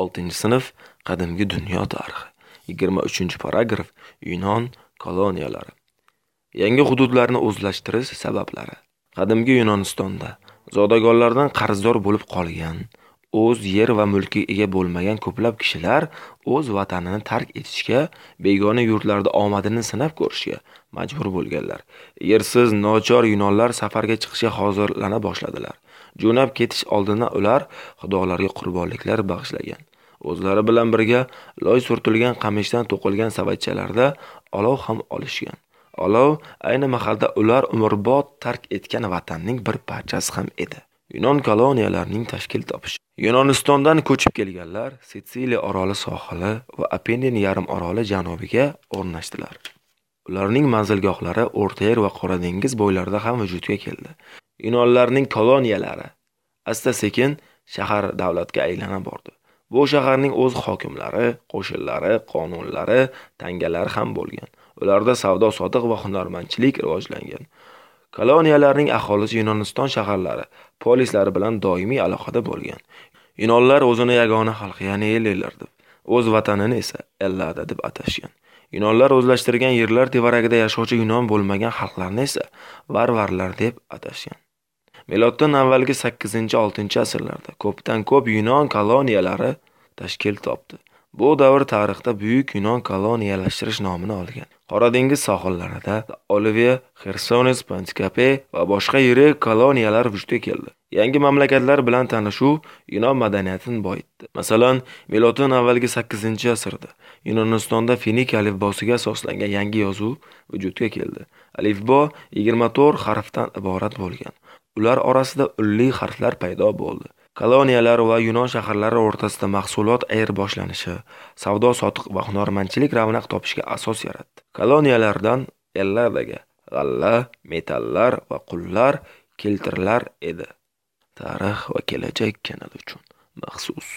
Oltinchi sinf qadimgi dunyo tarixi. 23-paragraf Yunon koloniyalari. Yangi hududlarni o'zlashtirish sabablari. Qadimgi Yunonistonda zodagonlardan qarzdor bo'lib qolgan, o'z yer va mulkiga ega bo'lmagan ko'plab kishilar o'z vatanini tark etishga, begona yurtlarda omadini sinab ko'rishga majbur bo'lganlar. Yersiz nochor yunonlar safarga chiqishga hozirlana boshladilar. Jo'nab ketish oldidan ular xudolarga qurbonliklar bag'ishlagan. O'zlari bilan birga loy surtilgan qamishdan to'qilgan savatchalarda olov ham olishgan. Olov ayni mahalda ular umrbod tark etgan vatanning bir parchasi ham edi. Yunon koloniyalarining tashkil topishi. Yunonistondan ko'chib kelganlar Sitsiliya oroli sohili va Apennin yarim oroli janubiga o'rnashdilar. Ularning manzilgohlari O'rta Yer va Qora dengiz bo'ylarida ham vujudga keldi. Yunonlarning koloniyalari asta-sekin shahar davlatga aylana bordi. Bu shaharning o'z hokimlari, qo'shinlari, qonunlari, tangalari ham bo'lgan. Ularda savdo sotiq va hunarmandchilik rivojlangan. Koloniyalarning aholisi Yunoniston shaharlari, polislari bilan doimiy aloqada bo'lgan. Yunonlar o'zini yagona xalq, ya'ni ellar deb, o'z vatanini esa Ellada deb atashgan. Yunonlar o'zlashtirgan yerlar tevaragida yashovchi yunon bo'lmagan xalqlarni esa varvarlar deb atashgan. Miloddan avvalgi 8-6 asrlarda ko'pdan ko'p yunon koloniyalari tashkil topdi. Bu davr tarixda buyuk yunon koloniyalashtirish nomini olgan. Qora dengiz sohillarida Olivia, Xersones, Pantikape va boshqa yirik koloniyalar vujudga keldi. Yangi mamlakatlar bilan tanishuv yunon madaniyatini boyitdi. Masalan, miloddan avvalgi 8-asrda Yunonistonda finik alifbosiga asoslangan yangi yozuv vujudga keldi. Alifbo 24 harfdan iborat bo'lgan. Ular orasida ulli harflar paydo bo'ldi. Koloniyalar va Yunon shaharlari o'rtasida mahsulot ayirboshlanishi, savdo-sotiq va hunarmandchilik ravnaq topishiga asos yaratdi. Koloniyalardan Elladaga g'alla, metallar va qullar keltirilar edi. Tarix va kelajak kanali uchun maxsus